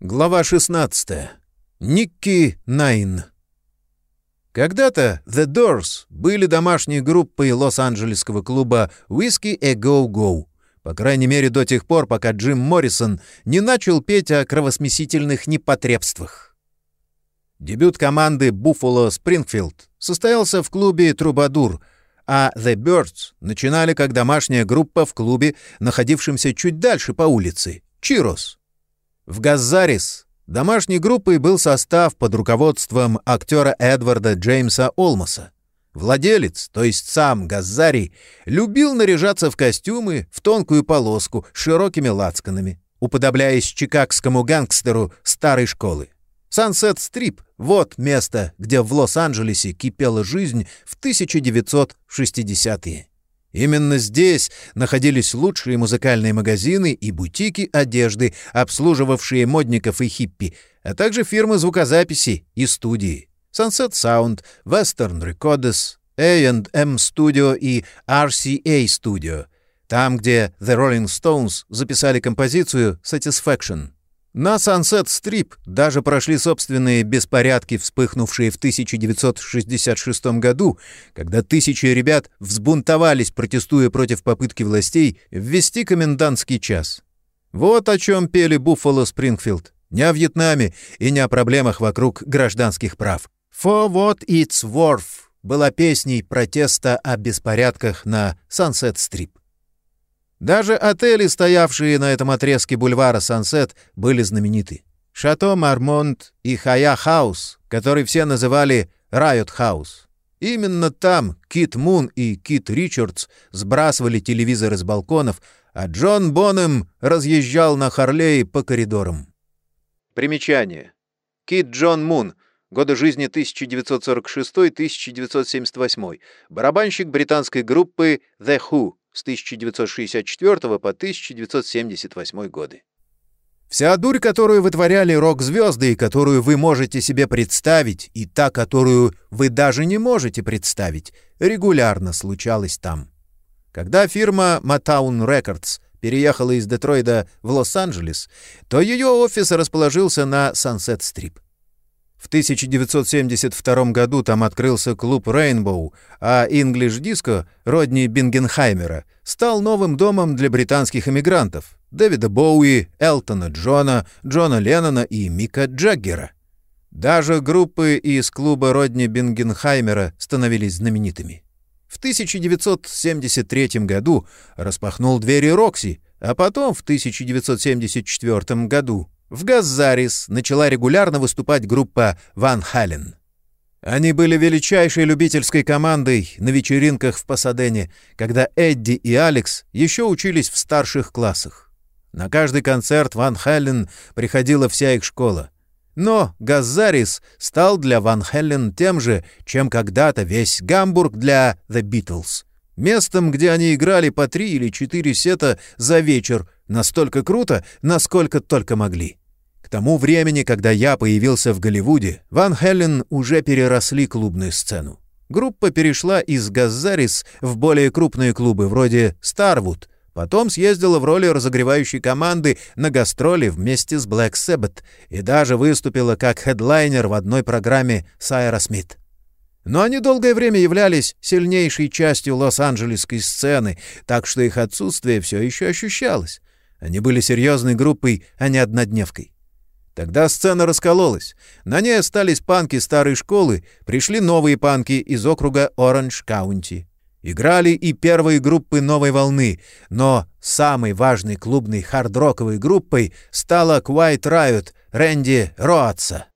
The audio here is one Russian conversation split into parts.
Глава 16. Никки Найн. Когда-то The Doors были домашней группой лос-анджелесского клуба Whiskey A Go Go, по крайней мере до тех пор, пока Джим Моррисон не начал петь о кровосмесительных непотребствах. Дебют команды Buffalo Springfield состоялся в клубе «Трубадур», а The Birds начинали как домашняя группа в клубе, находившемся чуть дальше по улице — «Чирос». В «Газарис» домашней группой был состав под руководством актера Эдварда Джеймса Олмоса. Владелец, то есть сам Газари, любил наряжаться в костюмы в тонкую полоску с широкими лацканами, уподобляясь чикагскому гангстеру старой школы. Сансет Стрип — вот место, где в Лос-Анджелесе кипела жизнь в 1960-е. Именно здесь находились лучшие музыкальные магазины и бутики одежды, обслуживавшие модников и хиппи, а также фирмы звукозаписи и студии. Sunset Sound, Western Records, A&M Studio и RCA Studio. Там, где The Rolling Stones записали композицию Satisfaction — на Strip даже прошли собственные беспорядки, вспыхнувшие в 1966 году, когда тысячи ребят взбунтовались, протестуя против попытки властей ввести комендантский час. Вот о чем пели Буффало Спрингфилд. Не о Вьетнаме и не о проблемах вокруг гражданских прав. «For what it's worth» была песней протеста о беспорядках на Strip. Даже отели, стоявшие на этом отрезке бульвара Сансет, были знамениты. Шато Мармонт и Хая Хаус, который все называли Райот Хаус. Именно там Кит Мун и Кит Ричардс сбрасывали телевизоры с балконов, а Джон Бонем разъезжал на Харлее по коридорам. Примечание. Кит Джон Мун. Годы жизни 1946-1978. Барабанщик британской группы The Who с 1964 по 1978 годы. Вся дурь, которую вытворяли рок-звезды, и которую вы можете себе представить, и та, которую вы даже не можете представить, регулярно случалась там. Когда фирма Motown Records переехала из Детройда в Лос-Анджелес, то ее офис расположился на Сансет-Стрип. В 1972 году там открылся клуб Rainbow, а English Disco Родни Бингенхаймера стал новым домом для британских эмигрантов Дэвида Боуи, Элтона Джона, Джона Леннона и Мика Джаггера. Даже группы из клуба Родни Бингенхаймера становились знаменитыми. В 1973 году распахнул двери Рокси, а потом в 1974 году в Газарис начала регулярно выступать группа «Ван Хален». Они были величайшей любительской командой на вечеринках в Пасадене, когда Эдди и Алекс еще учились в старших классах. На каждый концерт Ван Хален приходила вся их школа. Но Газарис стал для Ван Хелен тем же, чем когда-то весь Гамбург для The Beatles. Местом, где они играли по три или четыре сета за вечер, настолько круто, насколько только могли. К тому времени, когда я появился в Голливуде, Ван Хелен уже переросли клубную сцену. Группа перешла из Газарис в более крупные клубы, вроде «Старвуд», Потом съездила в роли разогревающей команды на гастроли вместе с Black Sabbath и даже выступила как хедлайнер в одной программе Сайра Смит. Но они долгое время являлись сильнейшей частью лос-анджелесской сцены, так что их отсутствие все еще ощущалось. Они были серьезной группой, а не однодневкой. Тогда сцена раскололась. На ней остались панки старой школы, пришли новые панки из округа Оранж-Каунти. Играли и первые группы новой волны, но самой важной клубной хард-роковой группой стала Quiet Riot Рэнди Роатса.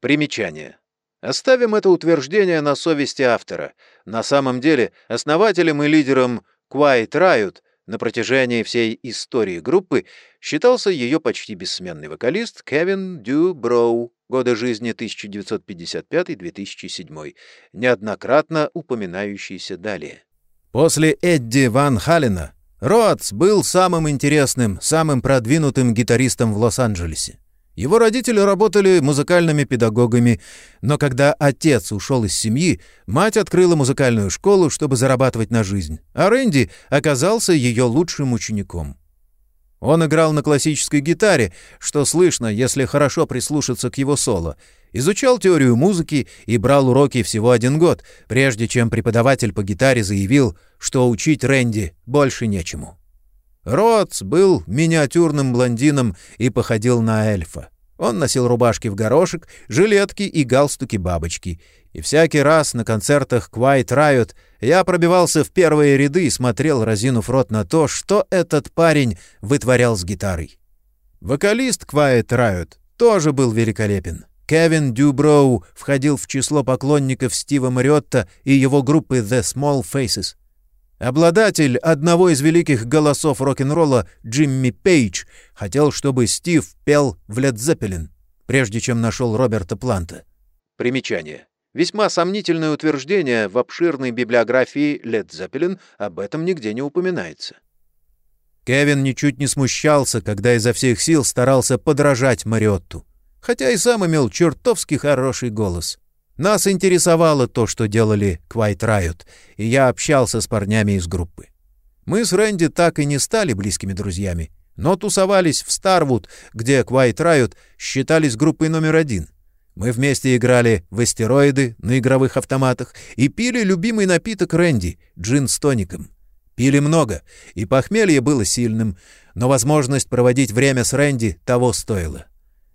Примечание. Оставим это утверждение на совести автора. На самом деле, основателем и лидером Quiet Riot на протяжении всей истории группы считался ее почти бессменный вокалист Кевин Дю Броу, года жизни 1955-2007, неоднократно упоминающийся далее. После Эдди Ван Халлена Роадс был самым интересным, самым продвинутым гитаристом в Лос-Анджелесе. Его родители работали музыкальными педагогами, но когда отец ушел из семьи, мать открыла музыкальную школу, чтобы зарабатывать на жизнь, а Рэнди оказался ее лучшим учеником. Он играл на классической гитаре, что слышно, если хорошо прислушаться к его соло. Изучал теорию музыки и брал уроки всего один год, прежде чем преподаватель по гитаре заявил, что учить Рэнди больше нечему. Ротс был миниатюрным блондином и походил на эльфа. Он носил рубашки в горошек, жилетки и галстуки-бабочки. И всякий раз на концертах Quiet Riot я пробивался в первые ряды и смотрел, разинув рот на то, что этот парень вытворял с гитарой. Вокалист Quiet Riot тоже был великолепен. Кевин Дюброу входил в число поклонников Стива Мариотта и его группы The Small Faces. Обладатель одного из великих голосов рок-н-ролла Джимми Пейдж хотел, чтобы Стив пел в Led Zeppelin, прежде чем нашел Роберта Планта. Примечание. Весьма сомнительное утверждение в обширной библиографии Led Zeppelin об этом нигде не упоминается. Кевин ничуть не смущался, когда изо всех сил старался подражать Мариотту, хотя и сам имел чертовски хороший голос. Нас интересовало то, что делали Quiet Riot, и я общался с парнями из группы. Мы с Рэнди так и не стали близкими друзьями, но тусовались в Старвуд, где Quiet Riot считались группой номер один. Мы вместе играли в астероиды на игровых автоматах и пили любимый напиток Рэнди — джин с тоником. Пили много, и похмелье было сильным, но возможность проводить время с Рэнди того стоила.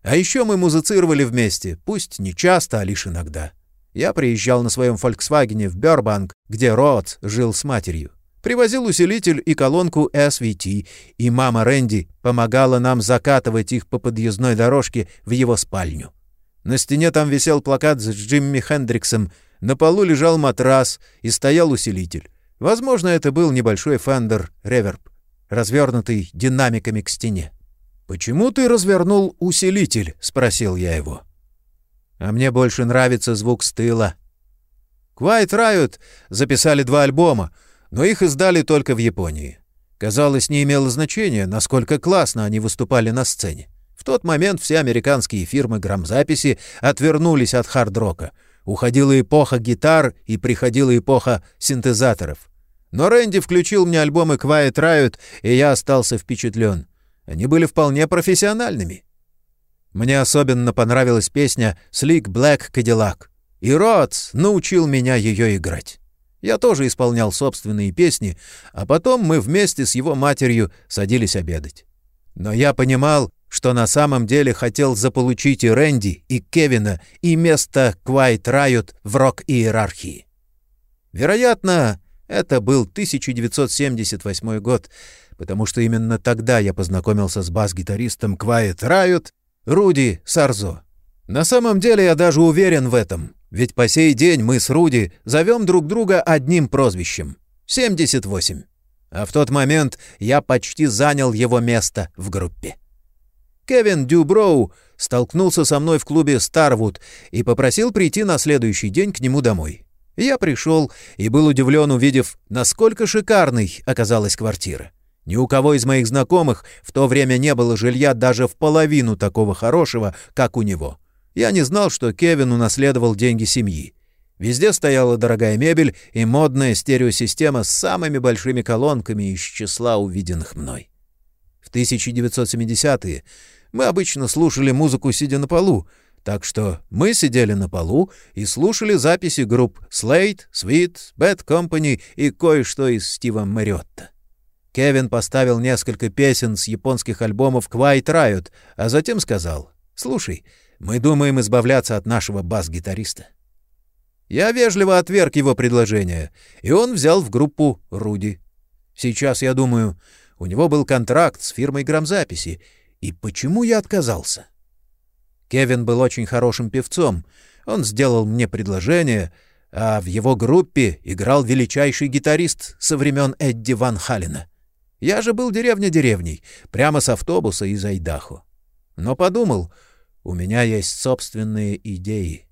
А еще мы музицировали вместе, пусть не часто, а лишь иногда. Я приезжал на своем «Фольксвагене» в Бёрбанк, где Роудс жил с матерью. Привозил усилитель и колонку SVT, и мама Рэнди помогала нам закатывать их по подъездной дорожке в его спальню. На стене там висел плакат с Джимми Хендриксом, на полу лежал матрас и стоял усилитель. Возможно, это был небольшой Fender Reverb, развернутый динамиками к стене. «Почему ты развернул усилитель?» — спросил я его. «А мне больше нравится звук с тыла». Quiet Riot записали два альбома, но их издали только в Японии. Казалось, не имело значения, насколько классно они выступали на сцене. В тот момент все американские фирмы грамзаписи отвернулись от хард-рока. Уходила эпоха гитар и приходила эпоха синтезаторов. Но Рэнди включил мне альбомы Quiet Riot, и я остался впечатлен. Они были вполне профессиональными. Мне особенно понравилась песня «Slick Black Cadillac», и Ротс научил меня ее играть. Я тоже исполнял собственные песни, а потом мы вместе с его матерью садились обедать. Но я понимал, что на самом деле хотел заполучить и Рэнди, и Кевина, и место Quiet Riot в рок-иерархии. Вероятно, это был 1978 год, потому что именно тогда я познакомился с бас-гитаристом Quiet Riot Руди Сарзо. На самом деле я даже уверен в этом, ведь по сей день мы с Руди зовем друг друга одним прозвищем — 78. А в тот момент я почти занял его место в группе. Кевин Дюброу столкнулся со мной в клубе «Старвуд» и попросил прийти на следующий день к нему домой. Я пришел и был удивлен, увидев, насколько шикарной оказалась квартира. Ни у кого из моих знакомых в то время не было жилья даже в половину такого хорошего, как у него. Я не знал, что Кевин унаследовал деньги семьи. Везде стояла дорогая мебель и модная стереосистема с самыми большими колонками из числа увиденных мной. В 1970-е мы обычно слушали музыку, сидя на полу, так что мы сидели на полу и слушали записи групп Slate, Sweet, Bad Company и кое-что из Стива Мариотта. Кевин поставил несколько песен с японских альбомов Quiet Riot, а затем сказал, «Слушай, мы думаем избавляться от нашего бас-гитариста». Я вежливо отверг его предложение, и он взял в группу Руди. Сейчас, я думаю, у него был контракт с фирмой грамзаписи, и почему я отказался? Кевин был очень хорошим певцом. Он сделал мне предложение, а в его группе играл величайший гитарист со времен Эдди Ван Халлена. Я же был деревня деревней, прямо с автобуса из Айдахо. Но подумал, у меня есть собственные идеи.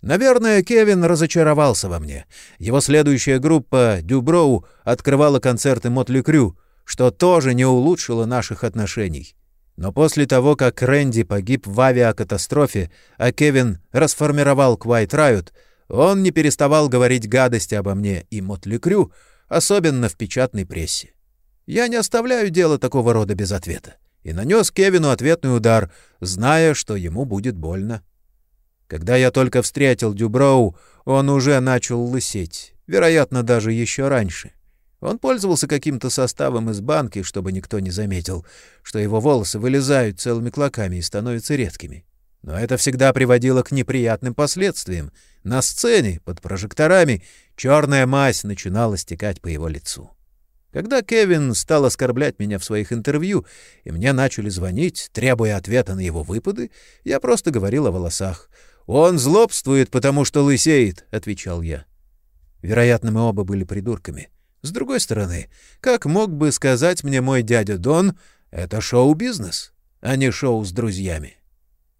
Наверное, Кевин разочаровался во мне. Его следующая группа «Дюброу» открывала концерты Мотли Крю, что тоже не улучшило наших отношений. Но после того, как Рэнди погиб в авиакатастрофе, а Кевин расформировал Квайт Райот, он не переставал говорить гадости обо мне и Мотли Крю, особенно в печатной прессе. Я не оставляю дело такого рода без ответа и нанес Кевину ответный удар, зная, что ему будет больно. Когда я только встретил Дюброу, он уже начал лысеть, вероятно, даже еще раньше. Он пользовался каким-то составом из банки, чтобы никто не заметил, что его волосы вылезают целыми клоками и становятся редкими. Но это всегда приводило к неприятным последствиям. На сцене, под прожекторами, черная мазь начинала стекать по его лицу. Когда Кевин стал оскорблять меня в своих интервью, и мне начали звонить, требуя ответа на его выпады, я просто говорил о волосах. «Он злобствует, потому что лысеет», — отвечал я. Вероятно, мы оба были придурками. С другой стороны, как мог бы сказать мне мой дядя Дон, это шоу-бизнес, а не шоу с друзьями.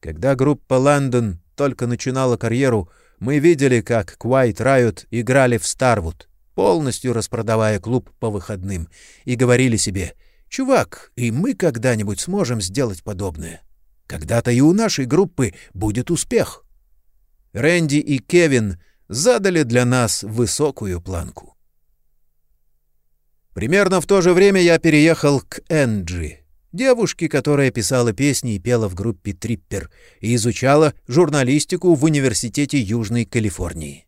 Когда группа «Лондон» только начинала карьеру, мы видели, как Quiet Riot играли в Старвуд, полностью распродавая клуб по выходным, и говорили себе «Чувак, и мы когда-нибудь сможем сделать подобное. Когда-то и у нашей группы будет успех». Рэнди и Кевин задали для нас высокую планку. Примерно в то же время я переехал к Энджи, девушке, которая писала песни и пела в группе «Триппер» и изучала журналистику в Университете Южной Калифорнии.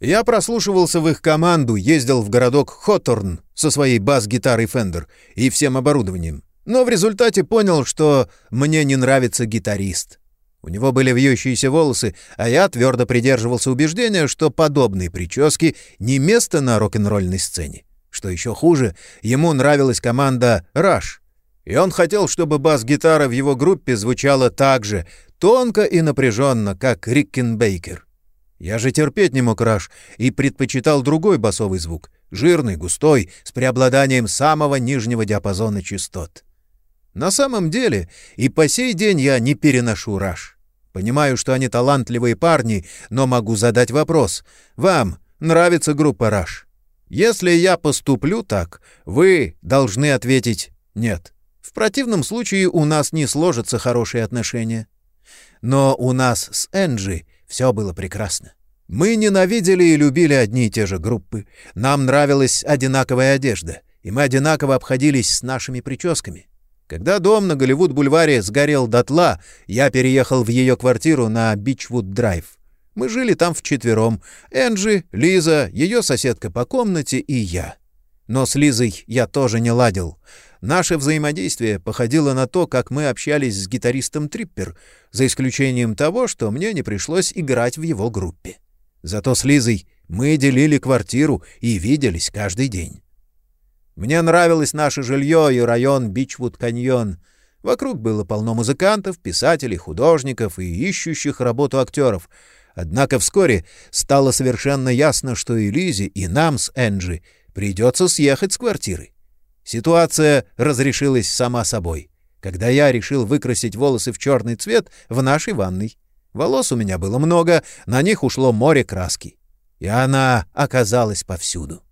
Я прослушивался в их команду, ездил в городок Хоторн со своей бас-гитарой Fender и всем оборудованием, но в результате понял, что мне не нравится гитарист. У него были вьющиеся волосы, а я твердо придерживался убеждения, что подобные прически не место на рок-н-ролльной сцене. Что еще хуже, ему нравилась команда «Раш», и он хотел, чтобы бас-гитара в его группе звучала так же, тонко и напряженно, как Риккенбейкер. Я же терпеть не мог раш и предпочитал другой басовый звук, жирный, густой, с преобладанием самого нижнего диапазона частот. На самом деле и по сей день я не переношу раш. Понимаю, что они талантливые парни, но могу задать вопрос. Вам нравится группа «Раш»? Если я поступлю так, вы должны ответить «нет». В противном случае у нас не сложатся хорошие отношения. Но у нас с Энджи все было прекрасно. Мы ненавидели и любили одни и те же группы. Нам нравилась одинаковая одежда, и мы одинаково обходились с нашими прическами. Когда дом на Голливуд-бульваре сгорел дотла, я переехал в ее квартиру на Бичвуд-драйв. Мы жили там вчетвером. Энджи, Лиза, ее соседка по комнате и я. Но с Лизой я тоже не ладил. Наше взаимодействие походило на то, как мы общались с гитаристом Триппер, за исключением того, что мне не пришлось играть в его группе. Зато с Лизой мы делили квартиру и виделись каждый день. Мне нравилось наше жилье и район Бичвуд-каньон. Вокруг было полно музыкантов, писателей, художников и ищущих работу актеров. Однако вскоре стало совершенно ясно, что и Лизе, и нам с Энджи — Придется съехать с квартиры. Ситуация разрешилась сама собой, когда я решил выкрасить волосы в черный цвет в нашей ванной. Волос у меня было много, на них ушло море краски. И она оказалась повсюду.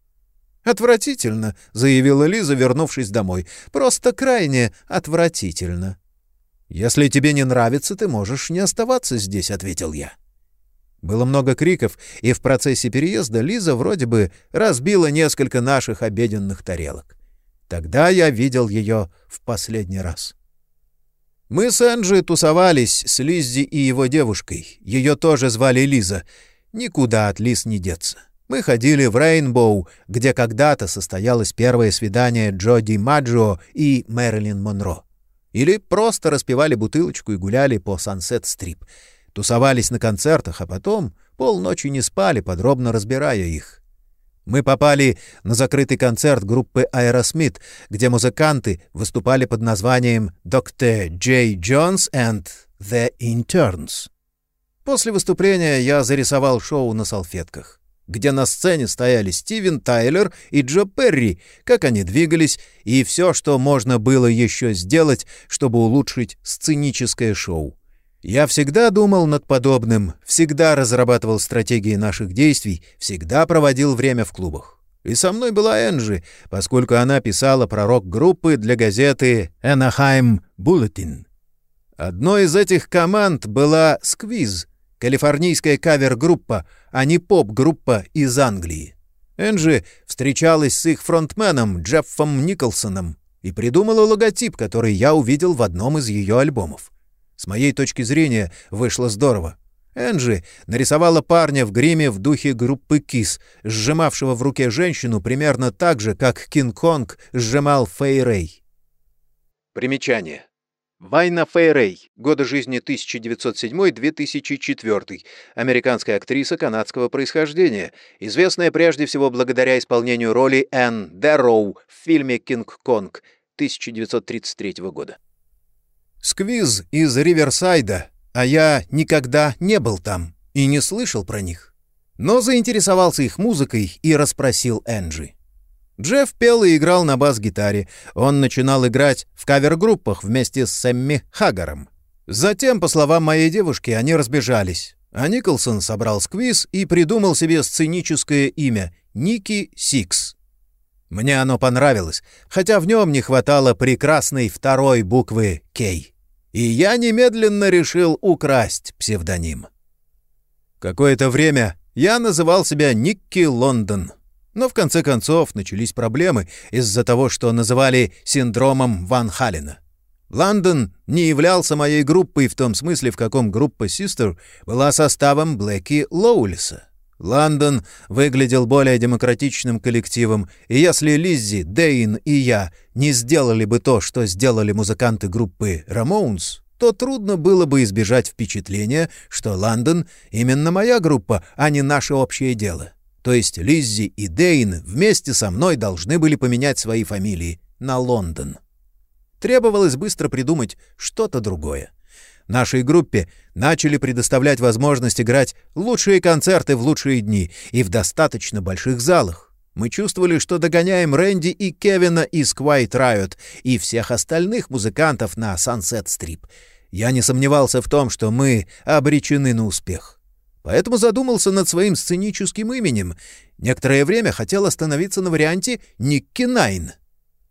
«Отвратительно», — заявила Лиза, вернувшись домой. «Просто крайне отвратительно». «Если тебе не нравится, ты можешь не оставаться здесь», — ответил я. Было много криков, и в процессе переезда Лиза вроде бы разбила несколько наших обеденных тарелок. Тогда я видел ее в последний раз. Мы с Энджи тусовались с Лиззи и его девушкой. Ее тоже звали Лиза. Никуда от Лиз не деться. Мы ходили в Рейнбоу, где когда-то состоялось первое свидание Джоди Маджо и Мэрилин Монро. Или просто распивали бутылочку и гуляли по Сансет-стрип — тусовались на концертах, а потом полночи не спали, подробно разбирая их. Мы попали на закрытый концерт группы Aerosmith, где музыканты выступали под названием «Dr. J. Jones and the Interns». После выступления я зарисовал шоу на салфетках, где на сцене стояли Стивен Тайлер и Джо Перри, как они двигались, и все, что можно было еще сделать, чтобы улучшить сценическое шоу. Я всегда думал над подобным, всегда разрабатывал стратегии наших действий, всегда проводил время в клубах. И со мной была Энджи, поскольку она писала про рок-группы для газеты «Anaheim Bulletin». Одной из этих команд была «Сквиз», калифорнийская кавер-группа, а не поп-группа из Англии. Энджи встречалась с их фронтменом Джеффом Николсоном и придумала логотип, который я увидел в одном из ее альбомов. С моей точки зрения, вышло здорово. Энджи нарисовала парня в гриме в духе группы Кис, сжимавшего в руке женщину примерно так же, как Кинг-Конг сжимал Фэй Рэй. Примечание. Вайна Фейрей, годы жизни 1907-2004, американская актриса канадского происхождения, известная прежде всего благодаря исполнению роли Энн Дэрроу в фильме «Кинг-Конг» 1933 года. Сквиз из Риверсайда, а я никогда не был там и не слышал про них. Но заинтересовался их музыкой и расспросил Энджи. Джефф пел и играл на бас-гитаре. Он начинал играть в кавер-группах вместе с Сэмми Хагаром. Затем, по словам моей девушки, они разбежались. А Николсон собрал Squeeze и придумал себе сценическое имя — Никки Сикс. Мне оно понравилось, хотя в нем не хватало прекрасной второй буквы «Кей». И я немедленно решил украсть псевдоним. Какое-то время я называл себя Никки Лондон — но в конце концов начались проблемы из-за того, что называли синдромом Ван Халена. Лондон не являлся моей группой в том смысле, в каком группа Sister была составом Блэки Лоулиса. Лондон выглядел более демократичным коллективом, и если Лиззи, Дейн и я не сделали бы то, что сделали музыканты группы Рамоунс, то трудно было бы избежать впечатления, что Лондон — именно моя группа, а не наше общее дело то есть Лиззи и Дейн, вместе со мной должны были поменять свои фамилии на Лондон. Требовалось быстро придумать что-то другое. Нашей группе начали предоставлять возможность играть лучшие концерты в лучшие дни и в достаточно больших залах. Мы чувствовали, что догоняем Рэнди и Кевина из Quiet Riot и всех остальных музыкантов на Sunset Strip. Я не сомневался в том, что мы обречены на успех поэтому задумался над своим сценическим именем. Некоторое время хотел остановиться на варианте Никки Найн.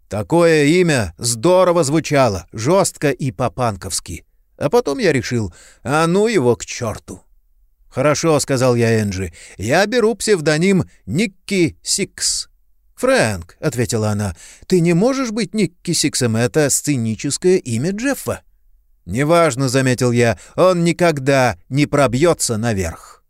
Такое имя здорово звучало, жестко и по-панковски. А потом я решил, а ну его к черту. «Хорошо», — сказал я Энджи, — «я беру псевдоним Никки Сикс». «Фрэнк», — ответила она, — «ты не можешь быть Никки Сиксом, это сценическое имя Джеффа». «Неважно», — заметил я, — «он никогда не пробьется наверх».